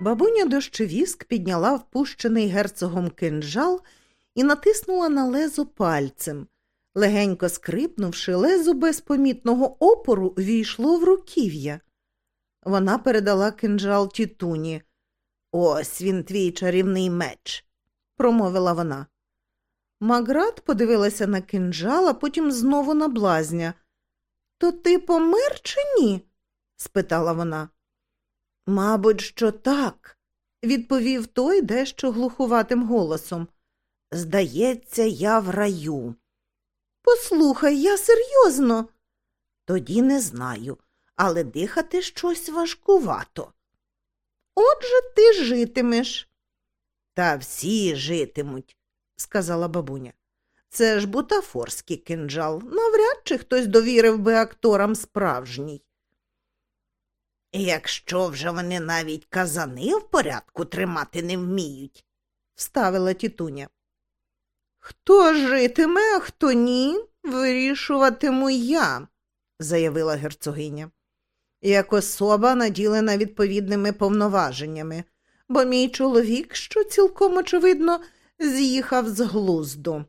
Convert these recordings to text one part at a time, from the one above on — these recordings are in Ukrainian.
Бабуня дощевіск підняла впущений герцогом кинджал і натиснула на лезо пальцем. Легенько скрипнувши, лезо без помітного опору війшло в руків'я. Вона передала кинджал тітуні. Ось він, твій чарівний меч, промовила вона. Маград подивилася на кинджал, а потім знову на блазня. То ти помер чи ні? спитала вона. Мабуть, що так, відповів той дещо глухуватим голосом. Здається, я в раю. Послухай, я серйозно. Тоді не знаю, але дихати щось важкувато. Отже, ти житимеш. Та всі житимуть, сказала бабуня. Це ж бутафорський кинджал. Навряд чи хтось довірив би акторам справжній. Якщо вже вони навіть казани в порядку тримати не вміють, вставила тітуня. Хто житиме, а хто ні, вирішуватиму я, заявила герцогиня, як особа наділена відповідними повноваженнями, бо мій чоловік, що цілком очевидно, з'їхав з глузду.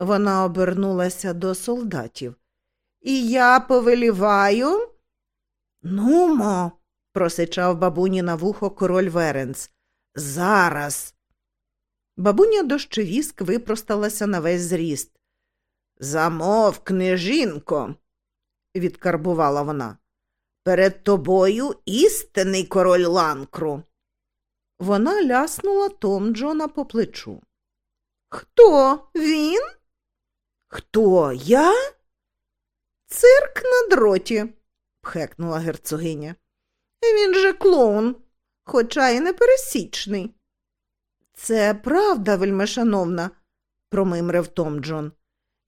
Вона обернулася до солдатів. І я повеліваю. Нумо, просичав бабуні на вухо король Веренц. Зараз. Бабуня дощевіск випросталася на весь зріст. Замовкни, жінко, відкарбувала вона. Перед тобою істинний король ланкру. Вона ляснула Том Джона по плечу. Хто він? Хто я? Цирк на дроті, пхекнула герцогиня. Він же клоун, хоча й непересічний. Це правда, вельмишановна, промимрив Том Джон.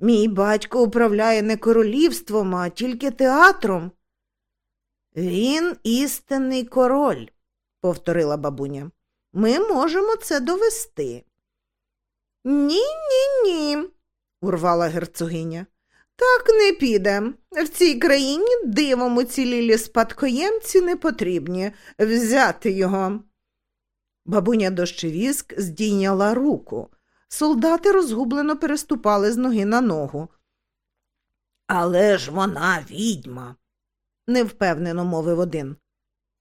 Мій батько управляє не королівством, а тільки театром. Він істинний король, повторила бабуня. Ми можемо це довести. Ні, ні, ні, урвала герцогиня. Так не піде. В цій країні дивом уцілілі спадкоємці не потрібні взяти його. Бабуня дощевіск здійняла руку. Солдати розгублено переступали з ноги на ногу. Але ж вона відьма, невпевнено мовив один.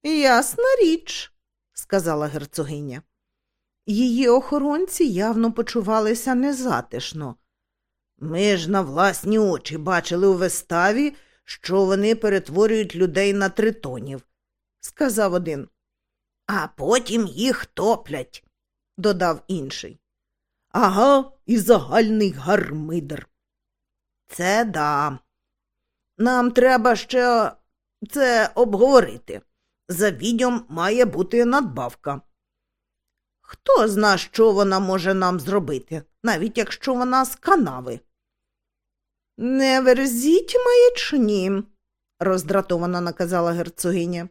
Ясна річ, сказала герцогиня. Її охоронці явно почувалися незатишно. Ми ж на власні очі бачили у виставі, що вони перетворюють людей на тритонів, сказав один. А потім їх топлять, додав інший. Ага, і загальний гармидер. Це да. Нам треба ще це обговорити. За відьом має бути надбавка. Хто зна, що вона може нам зробити, навіть якщо вона з канави? Не верзіть маячні, роздратовано наказала герцогиня.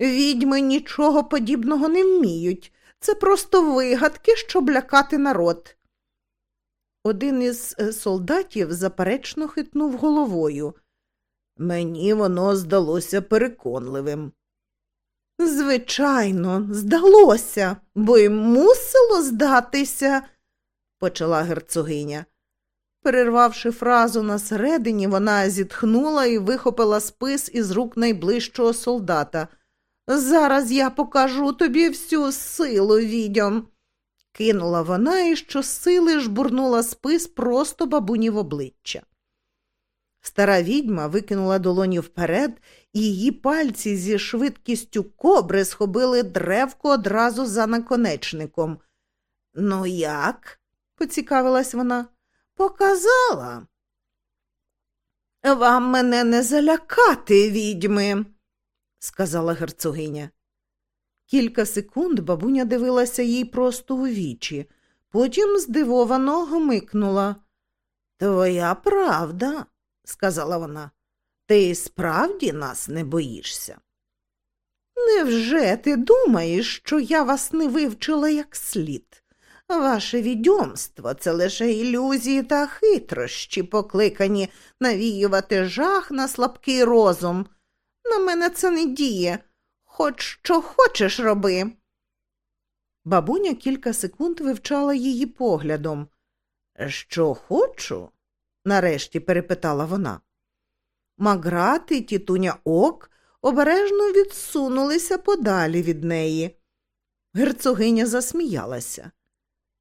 Відьми нічого подібного не вміють. Це просто вигадки, щоб лякати народ. Один із е, солдатів заперечно хитнув головою. Мені воно здалося переконливим. Звичайно, здалося, бо й мусило здатися, почала герцогиня. Перервавши фразу на середині, вона зітхнула і вихопила спис із рук найближчого солдата. Зараз я покажу тобі всю силу відьом. Кинула вона і щосили жбурнула спис просто бабуні в обличчя. Стара відьма викинула долоні вперед, і її пальці зі швидкістю кобри схопили древко одразу за наконечником. Ну, як? поцікавилась вона. Показала. Вам мене не залякати, відьми, сказала герцогиня. Кілька секунд бабуня дивилася їй просто у вічі, потім здивовано гмикнула. Твоя правда, сказала вона, ти справді нас не боїшся? Невже ти думаєш, що я вас не вивчила як слід? Ваше відьомство це лише ілюзії та хитрощі, покликані навіювати жах на слабкий розум. На мене це не діє. Хоч що хочеш роби. Бабуня кілька секунд вивчала її поглядом. Що хочу? нарешті перепитала вона. Маграт і тітуня ок обережно відсунулися подалі від неї. Герцогиня засміялася.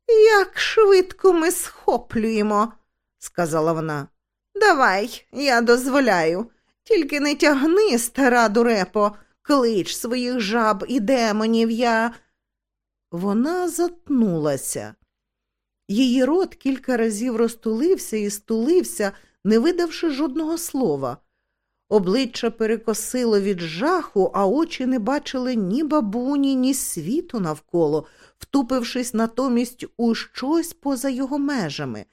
Як швидко ми схоплюємо, сказала вона. Давай, я дозволяю. Тільки не тягни, стара дурепо, клич своїх жаб і демонів я. Вона затнулася. Її рот кілька разів розтулився і стулився, не видавши жодного слова. Обличчя перекосило від жаху, а очі не бачили ні бабуні, ні світу навколо, втупившись натомість у щось поза його межами.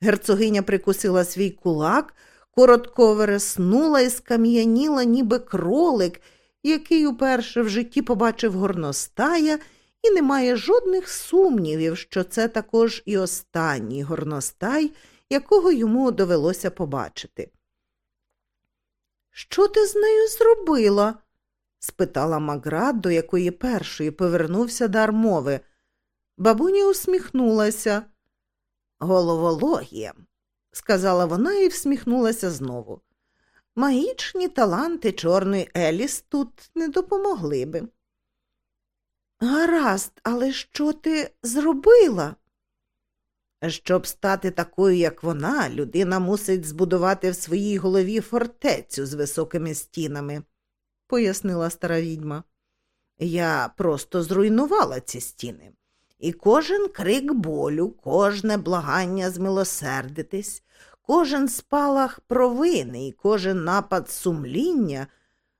Герцогиня прикусила свій кулак, коротко вереснула і скам'яніла, ніби кролик, який уперше в житті побачив горностая, і не має жодних сумнівів, що це також і останній горностай, якого йому довелося побачити. Що ти з нею зробила? Спитала Маград, до якої першої повернувся дар мови. Бабуня усміхнулася. Головологія, сказала вона і всміхнулася знову. Магічні таланти чорної Еліс тут не допомогли би. Гаразд, але що ти зробила? Щоб стати такою, як вона, людина мусить збудувати в своїй голові фортецю з високими стінами, пояснила стара відьма. Я просто зруйнувала ці стіни, і кожен крик болю, кожне благання змилосердитись, кожен спалах провини і кожен напад сумління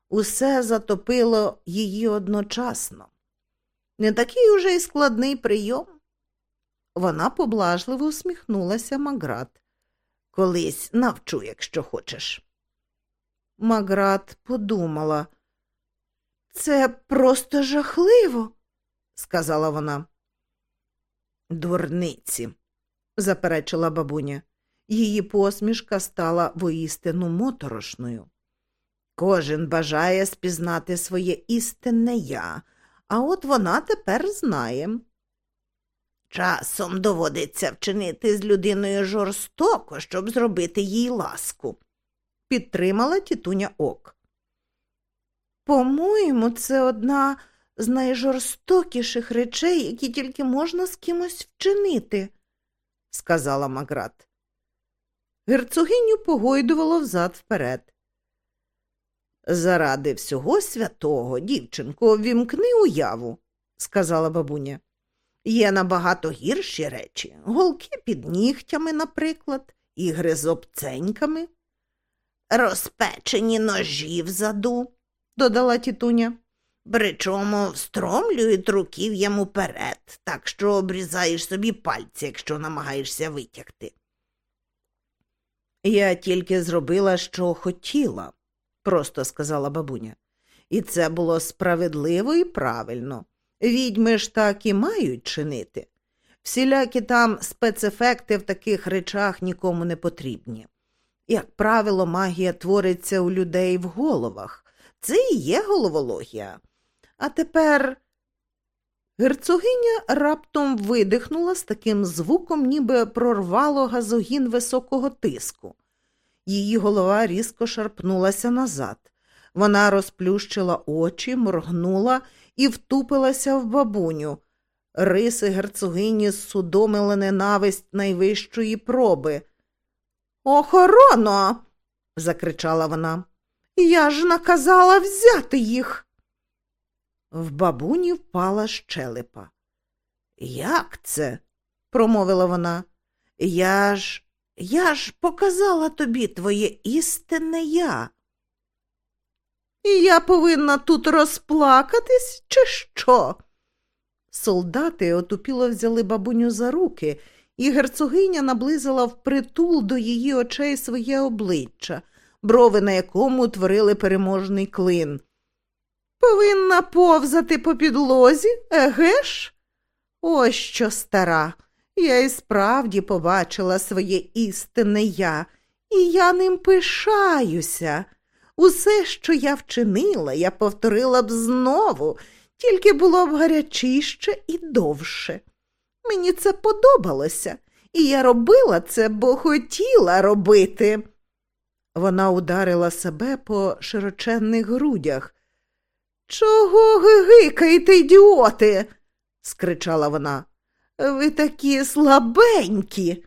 усе затопило її одночасно. Не такий уже й складний прийом. Вона поблажливо усміхнулася Маград. Колись навчу, якщо хочеш. Маград подумала. Це просто жахливо, сказала вона. Дурниці, заперечила бабуня. Її посмішка стала воістину моторошною. Кожен бажає спізнати своє істинне я, а от вона тепер знає. Часом доводиться вчинити з людиною жорстоко, щоб зробити їй ласку, підтримала тітуня ок. По-моєму, це одна з найжорстокіших речей, які тільки можна з кимось вчинити, сказала Маград. Герцогиню погойдувало взад вперед. Заради всього святого, дівчинко, вімкни уяву, сказала бабуня. Є набагато гірші речі голки під нігтями, наприклад, ігри з обценьками. Розпечені ножі в заду, додала тітуня. Причому встромлюють руків'ям уперед, так що обрізаєш собі пальці, якщо намагаєшся витягти. Я тільки зробила, що хотіла, просто сказала бабуня. І це було справедливо і правильно. Відьми ж так і мають чинити. Всілякі там спецефекти в таких речах нікому не потрібні. Як правило, магія твориться у людей в головах. Це і є головологія. А тепер. Герцогиня раптом видихнула з таким звуком, ніби прорвало газогін високого тиску. Її голова різко шарпнулася назад. Вона розплющила очі, моргнула і втупилася в бабуню. Риси герцогині судомили ненависть найвищої проби. Охорона. закричала вона. Я ж наказала взяти їх. В бабуні впала щелепа. Як це? промовила вона. Я ж, я ж показала тобі твоє істинне я. І я повинна тут розплакатись, чи що? Солдати отупіло взяли бабуню за руки, і герцогиня наблизила впритул до її очей своє обличчя, брови на якому утворили переможний клин. Повинна повзати по підлозі, еге ж? Ось що стара. Я і справді побачила своє істинне я, і я ним пишаюся. Усе, що я вчинила, я повторила б знову, тільки було б гарячіше і довше. Мені це подобалося, і я робила це, бо хотіла робити. Вона ударила себе по широченних грудях. Чого гигикаєте, ідіоти? скричала вона. Ви такі слабенькі.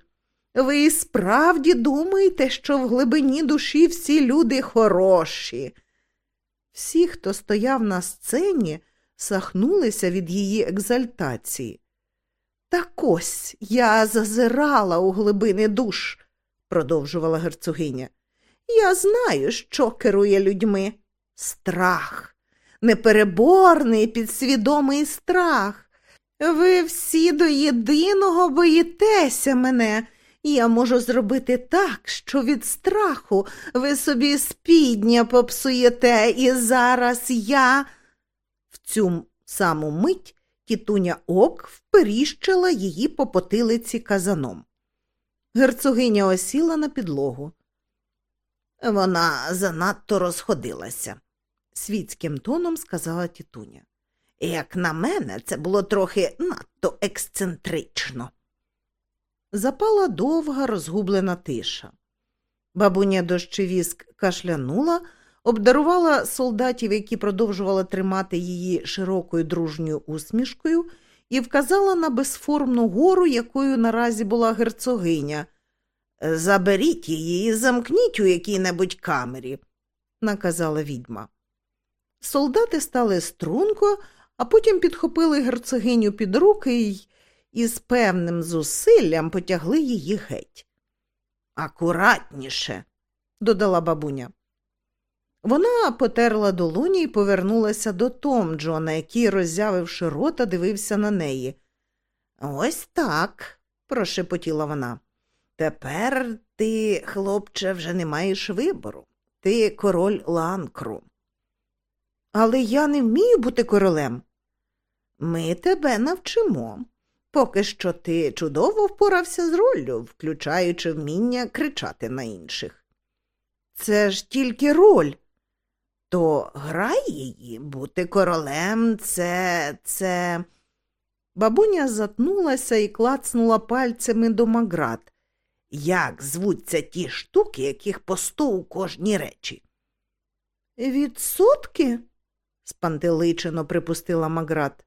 Ви справді думаєте, що в глибині душі всі люди хороші. Всі, хто стояв на сцені, сахнулися від її екзальтації. Так ось я зазирала у глибини душ, продовжувала герцогиня. Я знаю, що керує людьми. Страх, непереборний підсвідомий страх. Ви всі до єдиного боїтеся мене. Я можу зробити так, що від страху ви собі спідня попсуєте, і зараз я. В цю саму мить тітуня ок вперіщила її по потилиці казаном. Герцогиня осіла на підлогу. Вона занадто розходилася, світським тоном сказала тітуня. Як на мене, це було трохи надто ексцентрично. Запала довга розгублена тиша. Бабуня дощевіск кашлянула, обдарувала солдатів, які продовжували тримати її широкою дружньою усмішкою, і вказала на безформну гору, якою наразі була герцогиня. Заберіть її і замкніть у якій-небудь камері, наказала відьма. Солдати стали струнко, а потім підхопили герцогиню під руки й із певним зусиллям потягли її геть. Акуратніше, додала бабуня. Вона потерла долоні і повернулася до Том Джона, який, роззявивши рота, дивився на неї. Ось так, прошепотіла вона. Тепер ти, хлопче, вже не маєш вибору. Ти король ланкру. Але я не вмію бути королем. Ми тебе навчимо. Поки що ти чудово впорався з роллю, включаючи вміння кричати на інших. Це ж тільки роль. То грай її, бути королем, це, це. Бабуня затнулася і клацнула пальцями до маград. Як звуться ті штуки, яких по сто у кожній речі? Відсотки? спантеличено припустила Маград.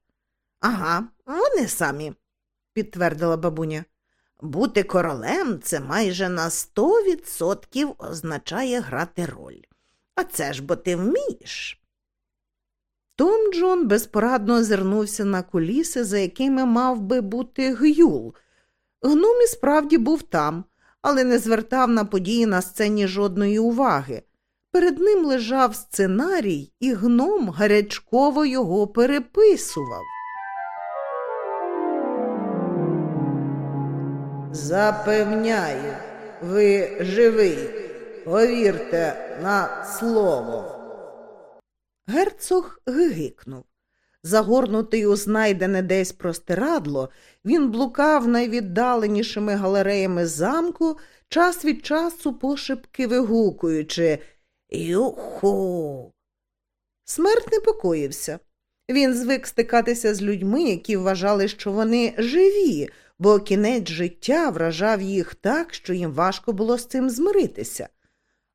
Ага, вони самі, підтвердила бабуня. Бути королем це майже на сто відсотків означає грати роль. А це ж бо ти вмієш. Том Джон безпорадно озирнувся на куліси, за якими мав би бути гюл. Гном і справді був там, але не звертав на події на сцені жодної уваги. Перед ним лежав сценарій, і гном гарячково його переписував. Запевняю, ви живий, повірте на слово. Герцог гигикнув. Загорнутий у знайдене десь простирадло, він блукав найвіддаленішими галереями замку, час від часу пошепки вигукуючи Юху. Смерть непокоївся. Він звик стикатися з людьми, які вважали, що вони живі, бо кінець життя вражав їх так, що їм важко було з цим змиритися.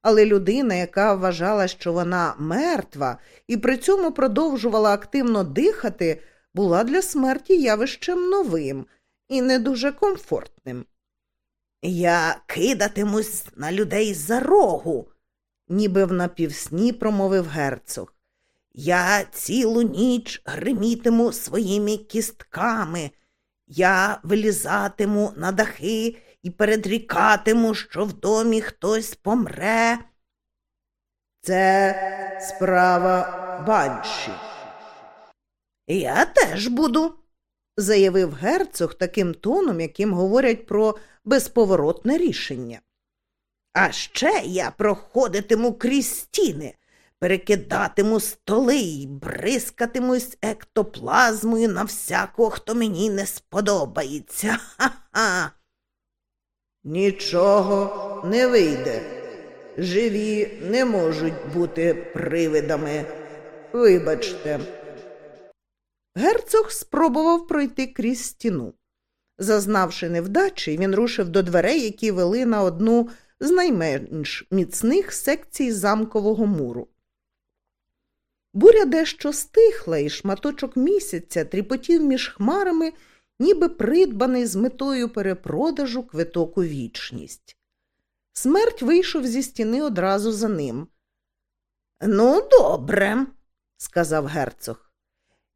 Але людина, яка вважала, що вона мертва, і при цьому продовжувала активно дихати, була для смерті явищем новим і не дуже комфортним. Я кидатимусь на людей за рогу, ніби в напівсні промовив герцог. Я цілу ніч гримітиму своїми кістками, я вилізатиму на дахи і передрікатиму, що в домі хтось помре. Це справа банші. Я теж буду, заявив герцог таким тоном, яким говорять про безповоротне рішення. А ще я проходитиму крізь стіни, перекидатиму столи й бризкатимусь ектоплазмою на всякого, хто мені не сподобається. Ха-ха. Нічого не вийде. живі не можуть бути привидами. Вибачте. Герцог спробував пройти крізь стіну. Зазнавши невдачі, він рушив до дверей, які вели на одну з найменш міцних секцій замкового муру. Буря дещо стихла, і шматочок місяця тріпотів між хмарами, ніби придбаний з метою перепродажу квиток у вічність. Смерть вийшов зі стіни одразу за ним. Ну, добре, сказав герцог.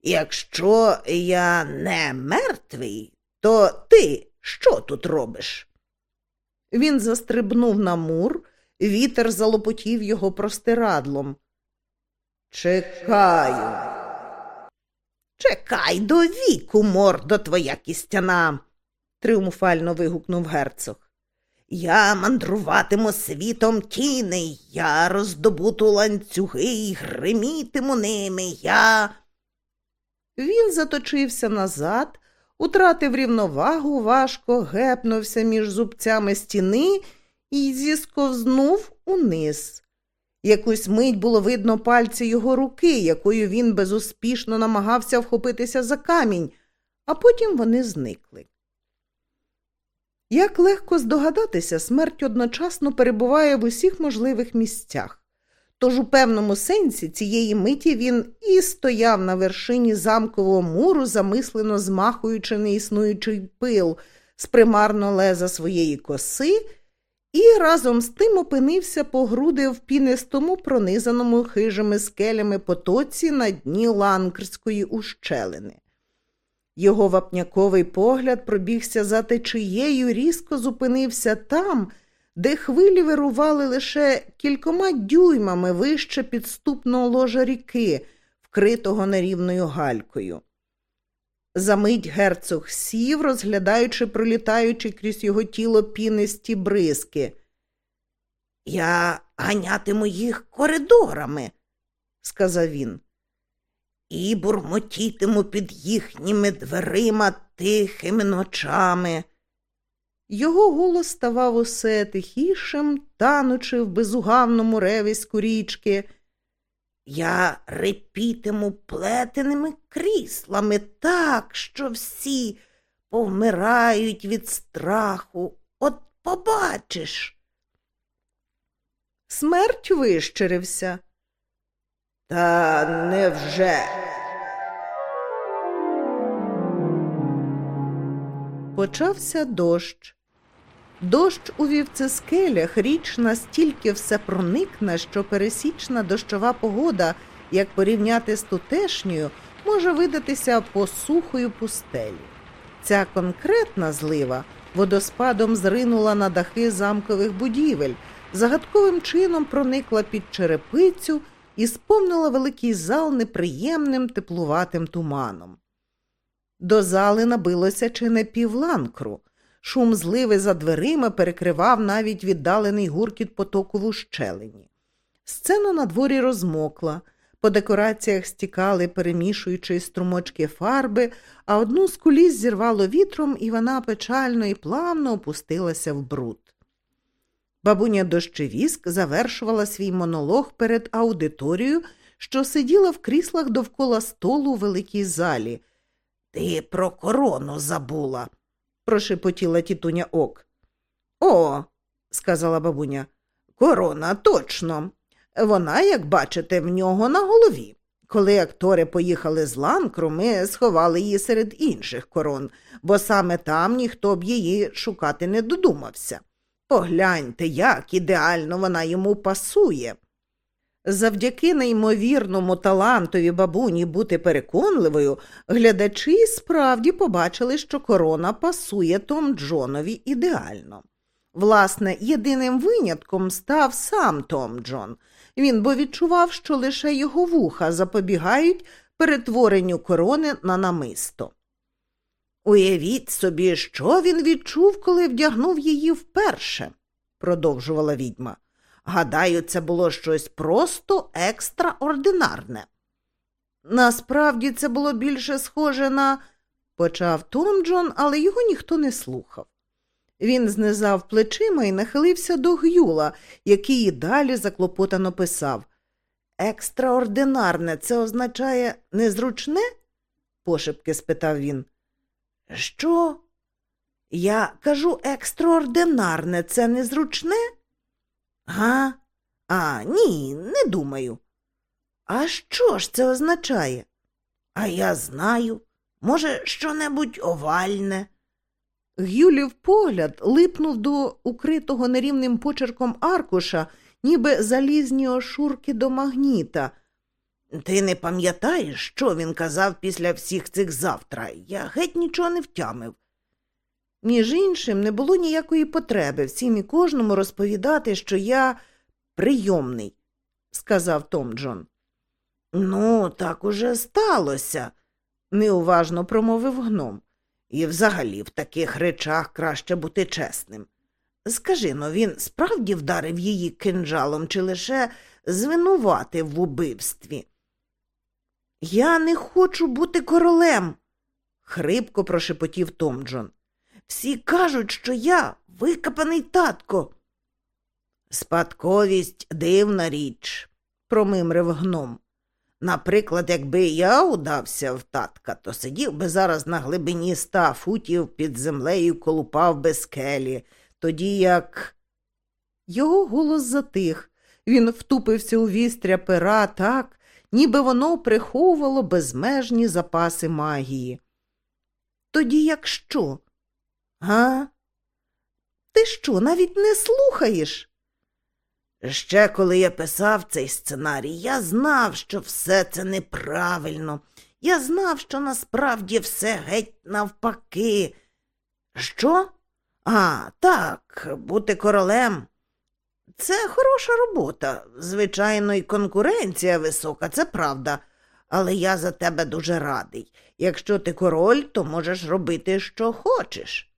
Якщо я не мертвий, то ти що тут робиш? Він застрибнув на мур, вітер залопотів його простирадлом. Чекаю. Чекай до віку, мордо твоя кістяна, тріумфально вигукнув герцог. Я мандруватиму світом тіней, я роздобуту ланцюги і гримітиму ними, я. Він заточився назад, утратив рівновагу, важко гепнувся між зубцями стіни і зісковзнув униз. Якусь мить було видно пальці його руки, якою він безуспішно намагався вхопитися за камінь, а потім вони зникли. Як легко здогадатися, смерть одночасно перебуває в усіх можливих місцях. Тож у певному сенсі цієї миті він і стояв на вершині замкового муру, замислено змахуючи неіснуючий пил з примарно леза своєї коси, і разом з тим опинився по груди в пінистому, пронизаному хижими скелями потоці на дні ланкрської ущелини. Його вапняковий погляд пробігся за течією, різко зупинився там, де хвилі вирували лише кількома дюймами вище підступного ложа ріки, вкритого нерівною галькою. Замить герцог сів, розглядаючи, пролітаючи крізь його тіло пінисті бризки. Я ганятиму їх коридорами, сказав він і бурмотітиму під їхніми дверима тихими ночами. Його голос ставав усе тихішим, танучи в безугавному ревиську річки. Я репітиму плетеними кріслами так, що всі повмирають від страху. От побачиш. Смерть вищерився. Та невже? Почався дощ. Дощ у вівцескелях річ настільки всепроникна, що пересічна дощова погода, як порівняти з тутешньою, може видатися посухою пустелі. Ця конкретна злива водоспадом зринула на дахи замкових будівель, загадковим чином проникла під черепицю і сповнила великий зал неприємним теплуватим туманом. До зали набилося чи не півланкру. Шум зливи за дверима перекривав навіть віддалений гуркіт потоку в ущелині. Сцена на дворі розмокла, по декораціях стікали, перемішуючи струмочки фарби, а одну з куліс зірвало вітром, і вона печально і плавно опустилася в бруд. Бабуня дощевіск завершувала свій монолог перед аудиторією, що сиділа в кріслах довкола столу у великій залі. Ти про корону забула, прошепотіла тітуня ок. О, сказала бабуня, корона точно. Вона, як бачите, в нього на голові. Коли актори поїхали з ланкру, ми сховали її серед інших корон, бо саме там ніхто б її шукати не додумався. Погляньте, як ідеально вона йому пасує. Завдяки неймовірному талантові бабуні бути переконливою, глядачі справді побачили, що корона пасує Том Джонові ідеально. Власне, єдиним винятком став сам Том Джон. Він бо відчував, що лише його вуха запобігають перетворенню корони на намисто. Уявіть собі, що він відчув, коли вдягнув її вперше, продовжувала відьма. Гадаю, це було щось просто екстраординарне. Насправді це було більше схоже на, почав Том Джон, але його ніхто не слухав. Він знизав плечима і нахилився до Гюла, який і далі заклопотано писав. Екстраординарне це означає незручне? пошепки спитав він. Що? Я кажу екстраординарне, це незручне? Га? А, ні, не думаю. А що ж це означає? А я знаю. Може, що-небудь овальне. Гюлів погляд липнув до укритого нерівним почерком аркуша, ніби залізні ошурки до магніта. Ти не пам'ятаєш, що він казав після всіх цих завтра? Я геть нічого не втямив. Між іншим, не було ніякої потреби всім і кожному розповідати, що я прийомний, сказав Том Джон. Ну, так уже сталося, неуважно промовив гном. І взагалі в таких речах краще бути чесним. Скажи но, він справді вдарив її кинджалом чи лише звинуватив в убивстві? Я не хочу бути королем, хрипко прошепотів Том Джон. Всі кажуть, що я викопаний татко. Спадковість дивна річ, промимрив гном. Наприклад, якби я удався в татка, то сидів би зараз на глибині ста футів під землею колупав би скелі, тоді як. Його голос затих. Він втупився у вістря пера так, ніби воно приховувало безмежні запаси магії. Тоді як що? Га? Ти що, навіть не слухаєш? Ще коли я писав цей сценарій, я знав, що все це неправильно. Я знав, що насправді все геть навпаки. Що? А, так, бути королем. Це хороша робота. Звичайно, і конкуренція висока, це правда. Але я за тебе дуже радий. Якщо ти король, то можеш робити, що хочеш.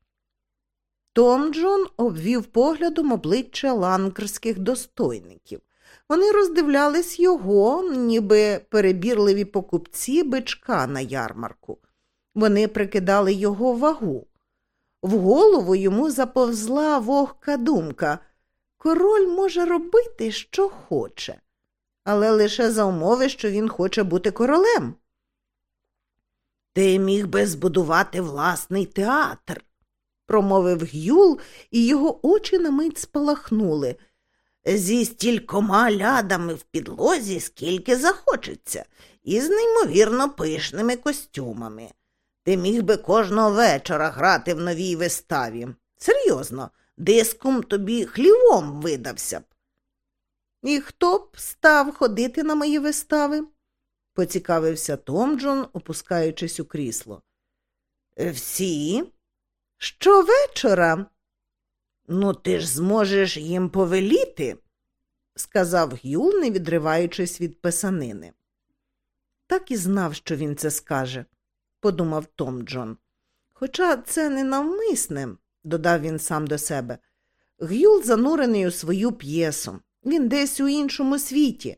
Том Джон обвів поглядом обличчя ланкерських достойників. Вони роздивлялись його, ніби перебірливі покупці бичка на ярмарку. Вони прикидали його вагу. В голову йому заповзла вогка думка король може робити, що хоче, але лише за умови, що він хоче бути королем. Ти міг би збудувати власний театр промовив Гюл, і його очі на мить спалахнули. Зі стількома лядами в підлозі, скільки захочеться, і з неймовірно пишними костюмами. Ти міг би кожного вечора грати в новій виставі. Серйозно, диском тобі хлівом видався б. І хто б став ходити на мої вистави? поцікавився Том Джон, опускаючись у крісло. Всі, Щовечора. Ну, ти ж зможеш їм повеліти, сказав Гюл, не відриваючись від писанини. Так і знав, що він це скаже, подумав Том Джон. Хоча це не навмисне, додав він сам до себе. Гюл занурений у свою п'єсу. Він десь у іншому світі,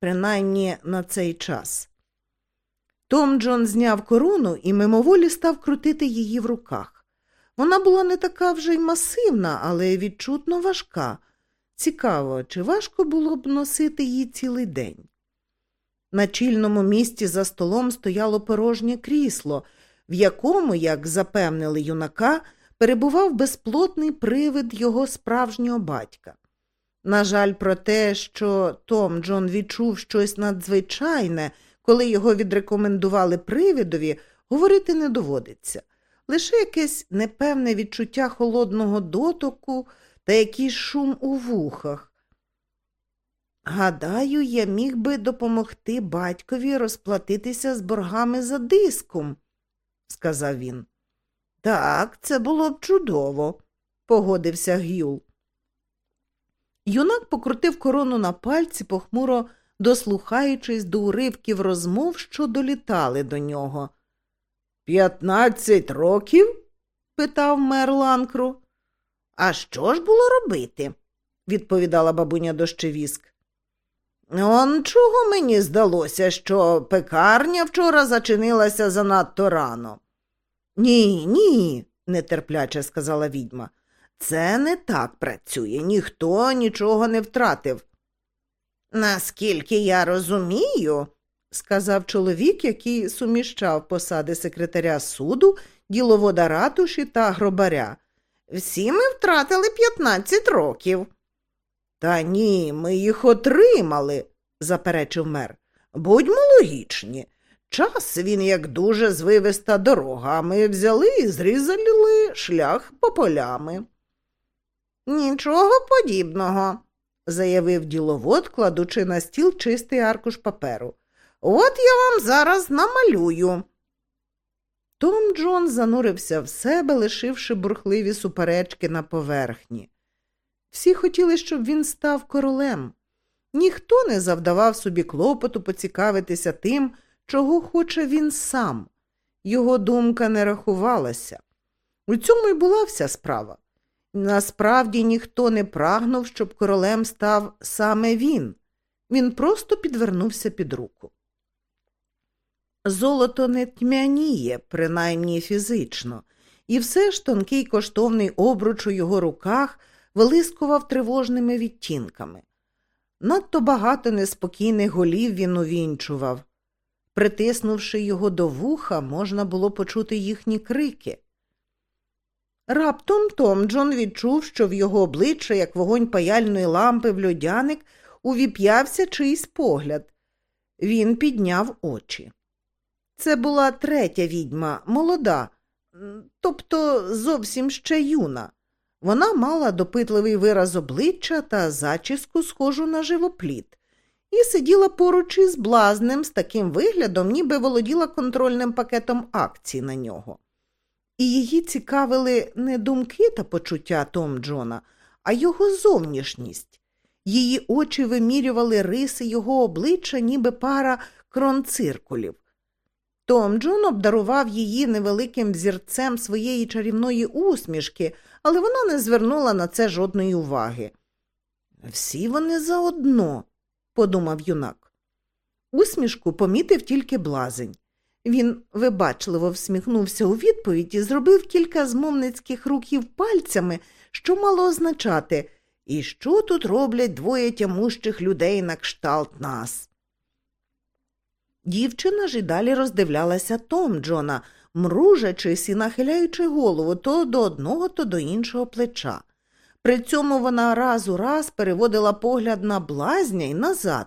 принаймні на цей час. Том Джон зняв корону і мимоволі став крутити її в руках. Вона була не така вже й масивна, але відчутно важка. Цікаво, чи важко було б носити її цілий день. На чільному місці за столом стояло порожнє крісло, в якому, як запевнили юнака, перебував безплотний привид його справжнього батька. На жаль, про те, що Том Джон відчув щось надзвичайне, коли його відрекомендували привидові, говорити не доводиться лише якесь непевне відчуття холодного дотоку та якийсь шум у вухах. Гадаю, я міг би допомогти батькові розплатитися з боргами за диском, сказав він. Так, це було б чудово, погодився Гюл. Юнак покрутив корону на пальці, похмуро дослухаючись до уривків розмов, що долітали до нього. П'ятнадцять років? питав мер Ланкру. А що ж було робити? відповідала бабуня дощевіск. Он чого мені здалося, що пекарня вчора зачинилася занадто рано. Ні, ні, нетерпляче сказала відьма. Це не так працює, ніхто нічого не втратив. Наскільки я розумію, сказав чоловік, який суміщав посади секретаря суду, діловода ратуші та гробаря. Всі ми втратили 15 років. Та ні, ми їх отримали, заперечив мер. Будьмо логічні. Час він як дуже звивиста дорога, а ми взяли і зрізали шлях по полями. Нічого подібного, заявив діловод, кладучи на стіл чистий аркуш паперу. От я вам зараз намалюю. Том Джон занурився в себе, лишивши бурхливі суперечки на поверхні. Всі хотіли, щоб він став королем. Ніхто не завдавав собі клопоту поцікавитися тим, чого хоче він сам. Його думка не рахувалася. У цьому й була вся справа. Насправді ніхто не прагнув, щоб королем став саме він. Він просто підвернувся під руку. Золото не тьмяніє, принаймні фізично, і все ж тонкий коштовний обруч у його руках вилискував тривожними відтінками. Надто багато неспокійних голів він увінчував. Притиснувши його до вуха, можна було почути їхні крики. Раптом Том Джон відчув, що в його обличчя, як вогонь паяльної лампи в льодяник, увіп'явся чийсь погляд. Він підняв очі. Це була третя відьма, молода, тобто зовсім ще юна. Вона мала допитливий вираз обличчя та зачіску, схожу на живопліт, і сиділа поруч із блазнем з таким виглядом, ніби володіла контрольним пакетом акцій на нього. І її цікавили не думки та почуття Том Джона, а його зовнішність. Її очі вимірювали риси його обличчя, ніби пара кронциркулів. Том Джон обдарував її невеликим взірцем своєї чарівної усмішки, але вона не звернула на це жодної уваги. Всі вони заодно, подумав юнак. Усмішку помітив тільки блазень. Він вибачливо всміхнувся у відповідь і зробив кілька змовницьких рухів пальцями, що мало означати, і що тут роблять двоє тямущих людей на кшталт нас. Дівчина ж і далі роздивлялася Том Джона, мружачись і нахиляючи голову то до одного, то до іншого плеча. При цьому вона раз у раз переводила погляд на блазня і назад.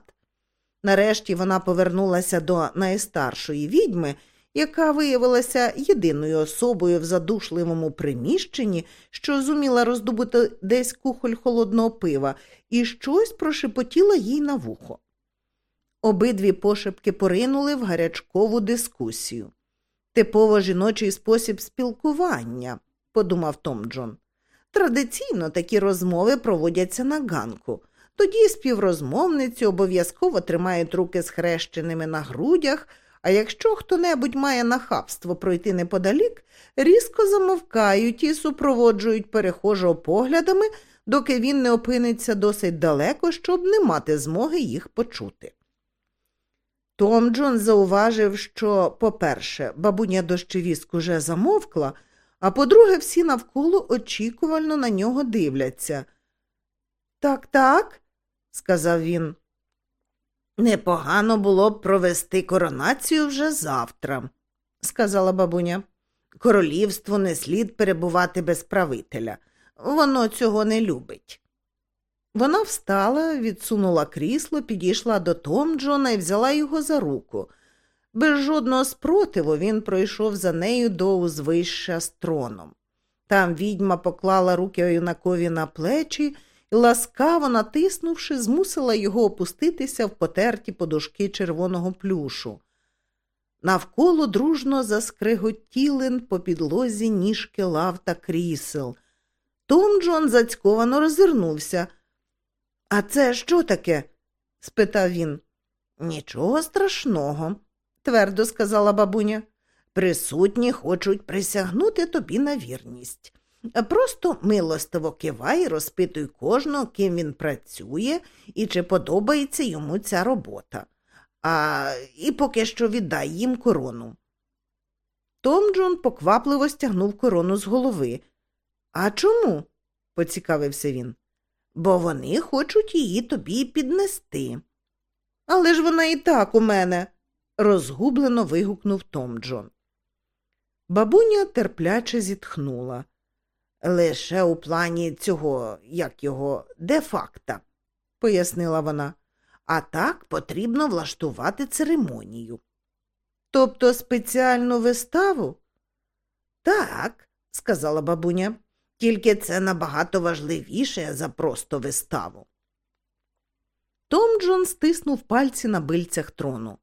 Нарешті вона повернулася до найстаршої відьми, яка виявилася єдиною особою в задушливому приміщенні, що зуміла роздобути десь кухоль холодного пива, і щось прошепотіла їй на вухо. Обидві пошепки поринули в гарячкову дискусію. Типово жіночий спосіб спілкування, подумав Том Джон. Традиційно такі розмови проводяться на ганку. Тоді співрозмовниці обов'язково тримають руки схрещеними на грудях, а якщо хто небудь має нахабство пройти неподалік, різко замовкають і супроводжують перехожого поглядами, доки він не опиниться досить далеко, щоб не мати змоги їх почути. Том Джон зауважив, що, по-перше, бабуня дощевіск уже замовкла, а по-друге, всі навколо очікувально на нього дивляться. Так, так, сказав він. Непогано було б провести коронацію вже завтра, сказала бабуня. Королівству не слід перебувати без правителя. Воно цього не любить. Вона встала, відсунула крісло, підійшла до Том Джона і взяла його за руку. Без жодного спротиву він пройшов за нею до узвища з троном. Там відьма поклала руки юнакові на плечі і, ласкаво натиснувши, змусила його опуститися в потерті подушки червоного плюшу. Навколо дружно заскриготіли по підлозі ніжки лав та крісел. Том Джон зацьковано розвернувся. А це що таке? спитав він. Нічого страшного, твердо сказала бабуня. Присутні хочуть присягнути тобі на вірність. Просто милостиво кивай розпитуй кожного, ким він працює і чи подобається йому ця робота. А і поки що віддай їм корону. Том Джон поквапливо стягнув корону з голови. А чому? поцікавився він. Бо вони хочуть її тобі піднести. Але ж вона і так у мене, розгублено вигукнув Том Джон. Бабуня терпляче зітхнула. Лише у плані цього, як його, де-факта, пояснила вона. А так потрібно влаштувати церемонію. Тобто спеціальну виставу? Так, сказала бабуня, тільки це набагато важливіше за просто виставу. Том Джон стиснув пальці на бильцях трону.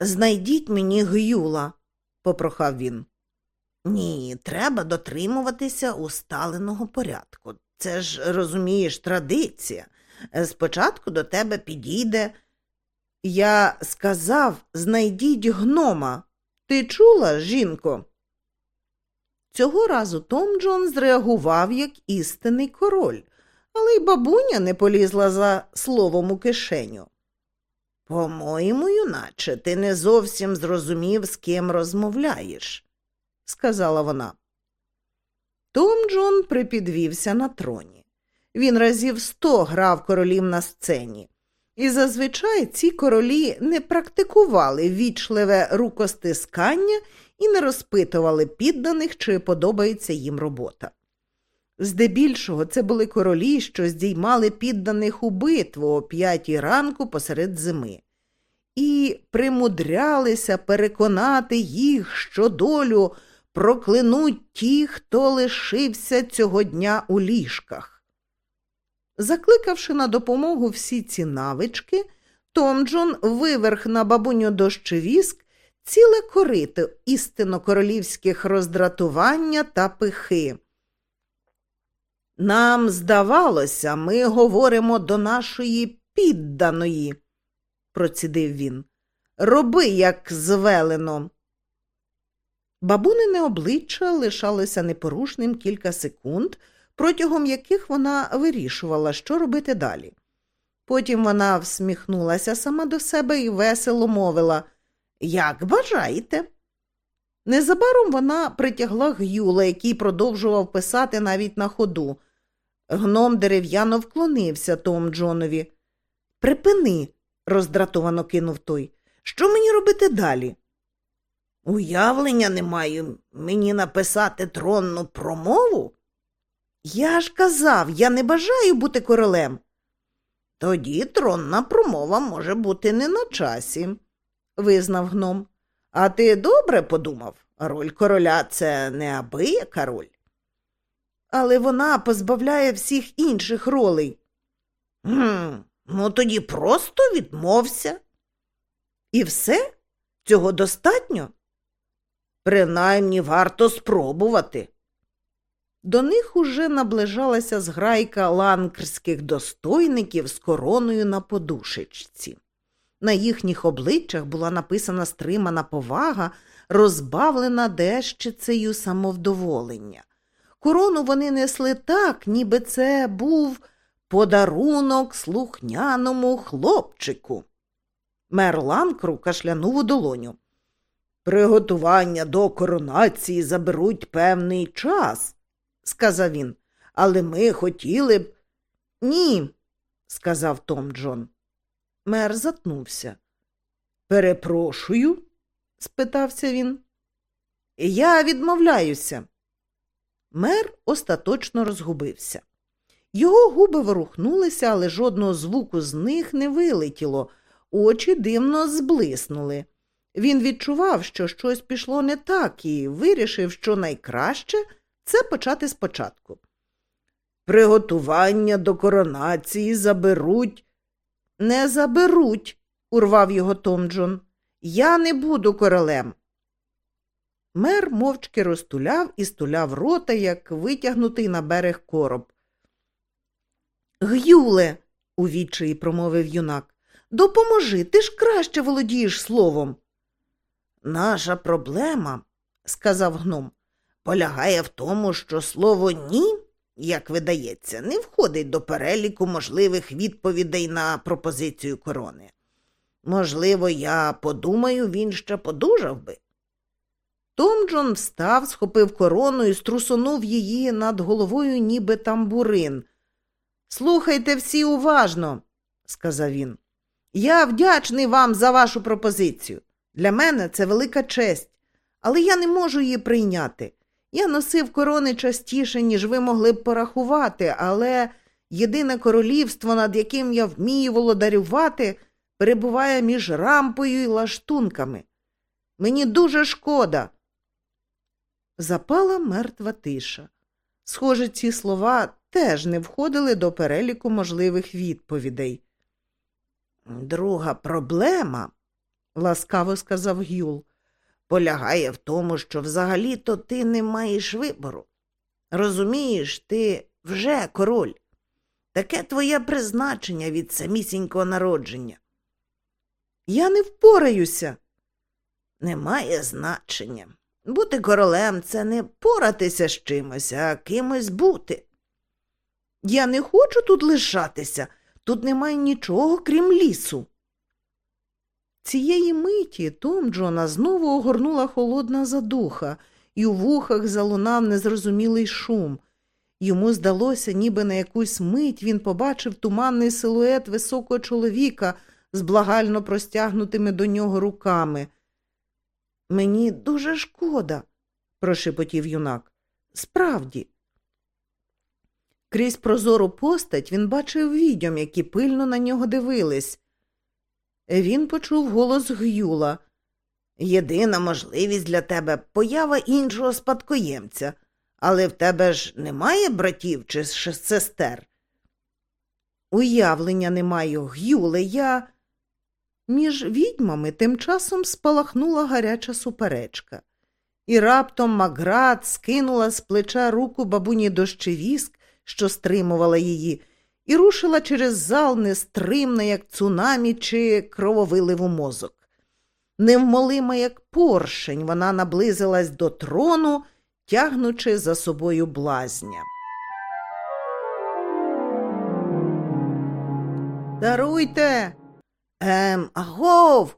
Знайдіть мені Гюла, попрохав він. Ні, треба дотримуватися усталеного порядку. Це ж, розумієш, традиція. Спочатку до тебе підійде. Я сказав, знайдіть гнома. Ти чула, жінко? Цього разу Том Джон зреагував як істинний король, але й бабуня не полізла за словом у кишеню. По-моєму, юначе, ти не зовсім зрозумів, з ким розмовляєш, сказала вона. Том Джон припідвівся на троні. Він разів сто грав королів на сцені, і зазвичай ці королі не практикували вічливе рукостискання і не розпитували підданих, чи подобається їм робота. Здебільшого це були королі, що здіймали підданих у битву о п'ятій ранку посеред зими, і примудрялися переконати їх, що долю проклянуть ті, хто лишився цього дня у ліжках. Закликавши на допомогу всі ці навички, Том Джон виверх на бабуню дощевіск ціле корито істинно королівських роздратування та пихи. Нам здавалося, ми говоримо до нашої підданої, процідив він. Роби, як звелено. Бабунине обличчя лишалося непорушним кілька секунд, протягом яких вона вирішувала, що робити далі. Потім вона всміхнулася сама до себе і весело мовила Як бажаєте. Незабаром вона притягла Гюла, який продовжував писати навіть на ходу. Гном дерев'яно вклонився Том Джонові. Припини, роздратовано кинув той. Що мені робити далі? Уявлення не маю мені написати тронну промову? Я ж казав, я не бажаю бути королем. Тоді тронна промова може бути не на часі, визнав гном. А ти добре подумав? Роль короля це не абияка роль. Але вона позбавляє всіх інших ролей. «Гм, Ну, тоді просто відмовся. І все? Цього достатньо? Принаймні варто спробувати. До них уже наближалася зграйка ланкерських достойників з короною на подушечці. На їхніх обличчях була написана стримана повага, розбавлена дещицею самовдоволення. Корону вони несли так, ніби це був подарунок слухняному хлопчику. Мер Ланкру кашлянув у долоню. Приготування до коронації заберуть певний час, сказав він, але ми хотіли б. Ні, сказав Том Джон. Мер затнувся. Перепрошую? спитався він. Я відмовляюся. Мер остаточно розгубився. Його губи ворухнулися, але жодного звуку з них не вилетіло, очі дивно зблиснули. Він відчував, що щось пішло не так, і вирішив, що найкраще це почати спочатку. Приготування до коронації заберуть. Не заберуть, урвав його Том Джон. Я не буду королем. Мер мовчки розтуляв і стуляв рота, як витягнутий на берег короб. Гюле, у відчаї промовив юнак, допоможи, ти ж краще володієш словом. Наша проблема, сказав гном, полягає в тому, що слово ні, як видається, не входить до переліку можливих відповідей на пропозицію корони. Можливо, я подумаю, він ще подужав би. Том Джон встав, схопив корону і струсонув її над головою, ніби тамбурин. Слухайте всі уважно, сказав він. Я вдячний вам за вашу пропозицію. Для мене це велика честь, але я не можу її прийняти. Я носив корони частіше, ніж ви могли б порахувати, але єдине королівство, над яким я вмію володарювати, перебуває між рампою і лаштунками. Мені дуже шкода. Запала мертва тиша. Схоже, ці слова теж не входили до переліку можливих відповідей. Друга проблема, ласкаво сказав Гюл, полягає в тому, що взагалі-то ти не маєш вибору. Розумієш, ти вже король. Таке твоє призначення від самісінького народження. Я не впораюся. Немає значення. Бути королем це не поратися з чимось, а кимось бути. Я не хочу тут лишатися, тут немає нічого, крім лісу. Цієї миті Том Джона знову огорнула холодна задуха, і у вухах залунав незрозумілий шум. Йому здалося, ніби на якусь мить він побачив туманний силует високого чоловіка з благально простягнутими до нього руками. Мені дуже шкода, прошепотів юнак. Справді. Крізь прозору постать він бачив відьом, які пильно на нього дивились. Він почув голос Гюла. Єдина можливість для тебе поява іншого спадкоємця, але в тебе ж немає братів чи сестер? Уявлення не маю, Гюле, я. Між відьмами тим часом спалахнула гаряча суперечка, і раптом Макград скинула з плеча руку бабуні дощевіск, що стримувала її, і рушила через зал нестримна, як цунамі чи крововиливу мозок. Невмолима, як поршень, вона наблизилась до трону, тягнучи за собою блазня. Даруйте. Ем, агов.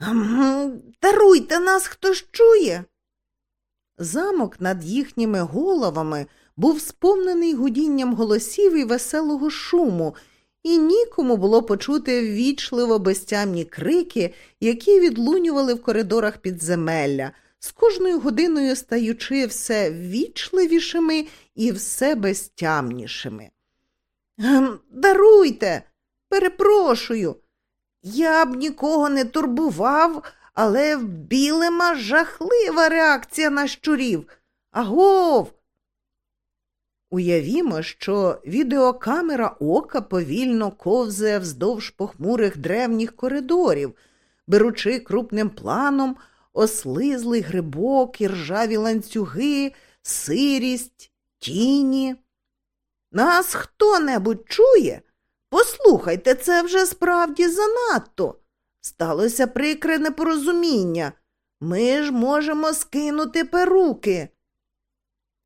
Ем, даруйте нас, хто ж чує. Замок над їхніми головами був сповнений гудінням голосів і веселого шуму, і нікому було почути ввічливо безтямні крики, які відлунювали в коридорах підземелля, з кожною годиною стаючи все ввічливішими і все безтямнішими. Даруйте, перепрошую. Я б нікого не турбував, але в білема жахлива реакція на щурів. Агов. Уявімо, що відеокамера ока повільно ковзає вздовж похмурих древніх коридорів, беручи крупним планом ослизлий грибок, і ржаві ланцюги, сирість, тіні. Нас хто небудь чує? Послухайте, це вже справді занадто. Сталося прикре непорозуміння. Ми ж можемо скинути перуки.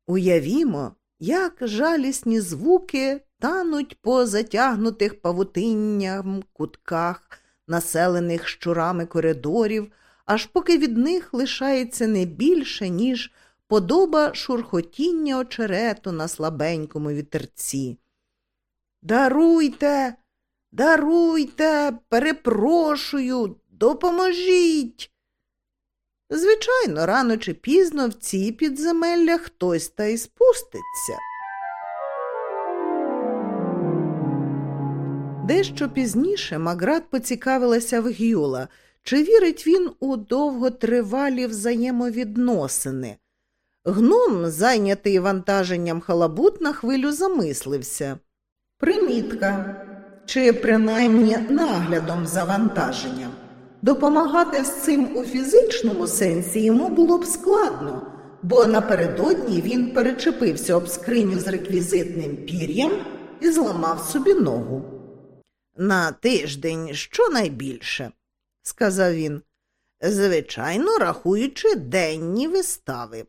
Уявімо, як жалісні звуки тануть по затягнутих павутинням кутках, населених щурами коридорів, аж поки від них лишається не більше, ніж подоба шурхотіння очерету на слабенькому вітерці. Даруйте, даруйте, перепрошую, допоможіть. Звичайно, рано чи пізно в ці підземелля хтось та й спуститься. Дещо пізніше Маград поцікавилася в Гюла, чи вірить він у довготривалі взаємовідносини. Гном, зайнятий вантаженням халабут, на хвилю замислився. Примітка, чи принаймні наглядом за вантаженням. Допомагати з цим у фізичному сенсі йому було б складно, бо напередодні він перечепився об скриню з реквізитним пір'ям і зламав собі ногу. На тиждень щонайбільше, сказав він, звичайно, рахуючи денні вистави.